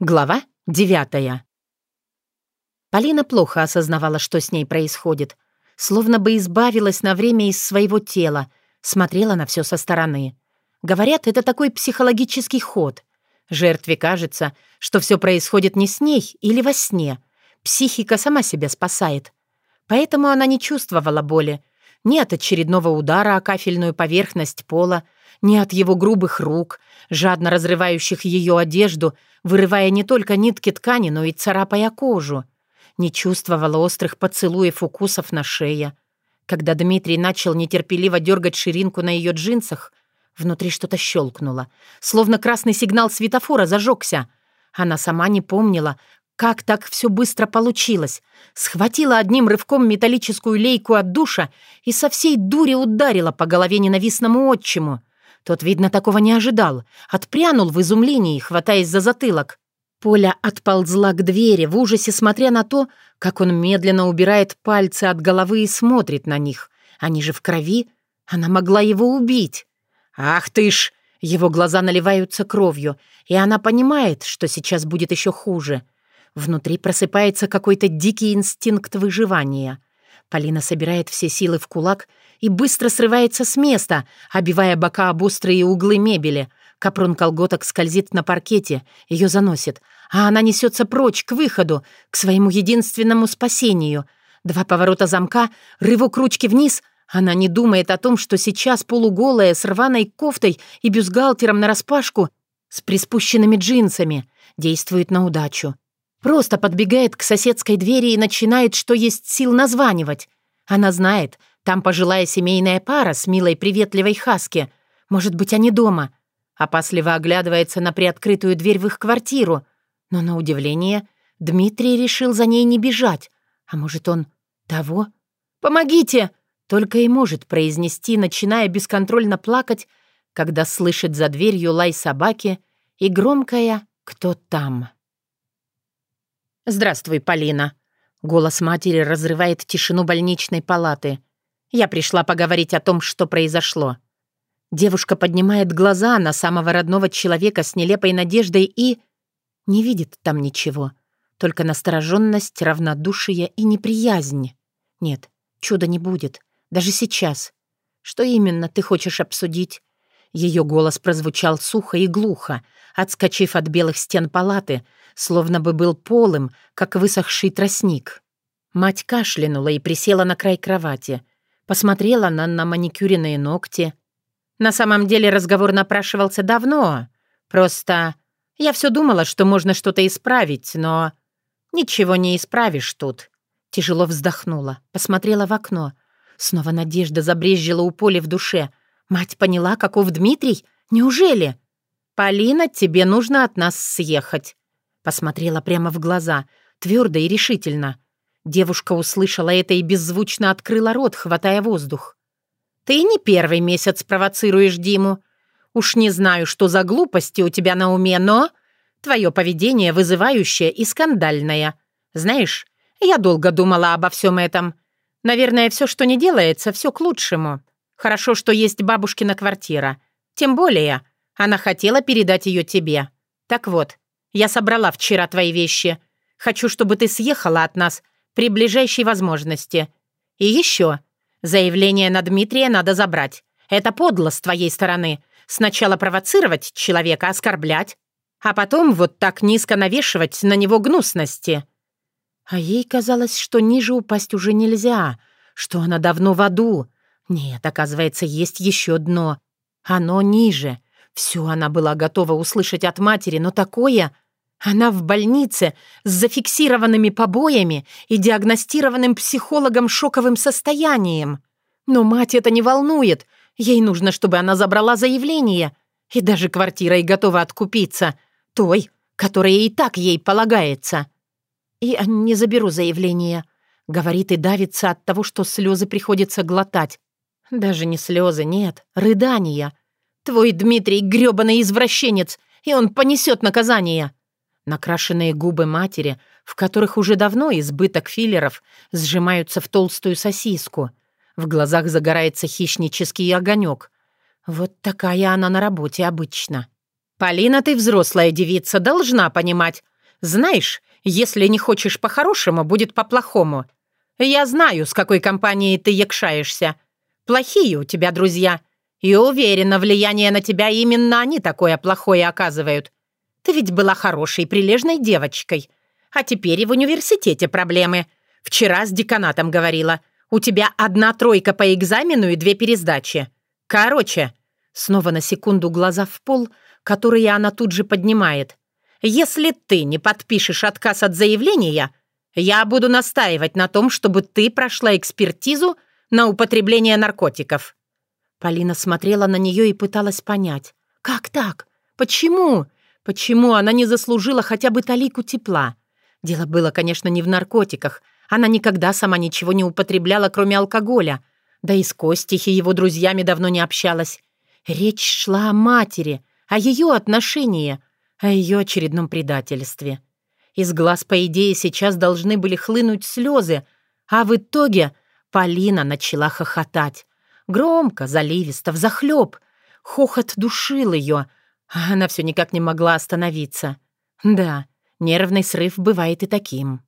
Глава девятая. Полина плохо осознавала, что с ней происходит. Словно бы избавилась на время из своего тела, смотрела на все со стороны. Говорят, это такой психологический ход. Жертве кажется, что все происходит не с ней или во сне. Психика сама себя спасает. Поэтому она не чувствовала боли. Ни от очередного удара о кафельную поверхность пола, ни от его грубых рук, жадно разрывающих ее одежду, вырывая не только нитки ткани, но и царапая кожу. Не чувствовала острых поцелуев укусов на шее. Когда Дмитрий начал нетерпеливо дергать ширинку на ее джинсах, внутри что-то щелкнуло, словно красный сигнал светофора зажегся. Она сама не помнила, как так все быстро получилось. Схватила одним рывком металлическую лейку от душа и со всей дури ударила по голове ненавистному отчиму. Тот, видно, такого не ожидал. Отпрянул в изумлении, хватаясь за затылок. Поля отползла к двери, в ужасе смотря на то, как он медленно убирает пальцы от головы и смотрит на них. Они же в крови. Она могла его убить. «Ах ты ж!» Его глаза наливаются кровью, и она понимает, что сейчас будет еще хуже. Внутри просыпается какой-то дикий инстинкт выживания. Полина собирает все силы в кулак и быстро срывается с места, обивая бока об острые углы мебели. Капрон колготок скользит на паркете, ее заносит, а она несется прочь, к выходу, к своему единственному спасению. Два поворота замка, рывок ручки вниз — она не думает о том, что сейчас полуголая, с рваной кофтой и бюстгальтером нараспашку, с приспущенными джинсами, действует на удачу. Просто подбегает к соседской двери и начинает, что есть сил, названивать. Она знает, там пожилая семейная пара с милой приветливой Хаски. Может быть, они дома. Опасливо оглядывается на приоткрытую дверь в их квартиру. Но, на удивление, Дмитрий решил за ней не бежать. А может, он того? «Помогите!» Только и может произнести, начиная бесконтрольно плакать, когда слышит за дверью лай собаки и громкая «Кто там?». «Здравствуй, Полина!» Голос матери разрывает тишину больничной палаты. «Я пришла поговорить о том, что произошло». Девушка поднимает глаза на самого родного человека с нелепой надеждой и... Не видит там ничего. Только настороженность, равнодушие и неприязнь. Нет, чуда не будет. Даже сейчас. Что именно ты хочешь обсудить? Ее голос прозвучал сухо и глухо, отскочив от белых стен палаты, словно бы был полым, как высохший тростник. Мать кашлянула и присела на край кровати. Посмотрела на, на маникюренные ногти. На самом деле разговор напрашивался давно. Просто я все думала, что можно что-то исправить, но... Ничего не исправишь тут. Тяжело вздохнула, посмотрела в окно. Снова надежда забрезжила у Поли в душе. Мать поняла, каков Дмитрий? Неужели? «Полина, тебе нужно от нас съехать», Посмотрела прямо в глаза, твердо и решительно. Девушка услышала это и беззвучно открыла рот, хватая воздух. «Ты не первый месяц провоцируешь Диму. Уж не знаю, что за глупости у тебя на уме, но твое поведение вызывающее и скандальное. Знаешь, я долго думала обо всем этом. Наверное, все, что не делается, все к лучшему. Хорошо, что есть бабушкина квартира. Тем более, она хотела передать ее тебе. Так вот, я собрала вчера твои вещи. Хочу, чтобы ты съехала от нас при ближайшей возможности. И еще. Заявление на Дмитрия надо забрать. Это подло с твоей стороны. Сначала провоцировать человека, оскорблять, а потом вот так низко навешивать на него гнусности. А ей казалось, что ниже упасть уже нельзя, что она давно в аду. Нет, оказывается, есть еще дно. Оно ниже. Все она была готова услышать от матери, но такое... Она в больнице с зафиксированными побоями и диагностированным психологом шоковым состоянием. Но мать это не волнует. Ей нужно, чтобы она забрала заявление. И даже квартирой готова откупиться. Той, которая и так ей полагается. «Я не заберу заявление», — говорит и давится от того, что слезы приходится глотать. Даже не слезы, нет, рыдания. «Твой Дмитрий — грёбаный извращенец, и он понесет наказание». Накрашенные губы матери, в которых уже давно избыток филлеров, сжимаются в толстую сосиску. В глазах загорается хищнический огонек. Вот такая она на работе обычно. «Полина, ты взрослая девица, должна понимать. Знаешь, если не хочешь по-хорошему, будет по-плохому. Я знаю, с какой компанией ты якшаешься. Плохие у тебя друзья. И уверена, влияние на тебя именно они такое плохое оказывают. Ты ведь была хорошей, прилежной девочкой. А теперь и в университете проблемы. Вчера с деканатом говорила. У тебя одна тройка по экзамену и две пересдачи. Короче, снова на секунду глаза в пол, которые она тут же поднимает. Если ты не подпишешь отказ от заявления, я буду настаивать на том, чтобы ты прошла экспертизу на употребление наркотиков». Полина смотрела на нее и пыталась понять. «Как так? Почему? Почему она не заслужила хотя бы талику тепла?» Дело было, конечно, не в наркотиках. Она никогда сама ничего не употребляла, кроме алкоголя. Да и с Костей и его друзьями давно не общалась. Речь шла о матери, о ее отношении — о ее очередном предательстве. Из глаз, по идее, сейчас должны были хлынуть слезы, а в итоге Полина начала хохотать. Громко, заливисто, взахлеб. Хохот душил ее, а она все никак не могла остановиться. Да, нервный срыв бывает и таким.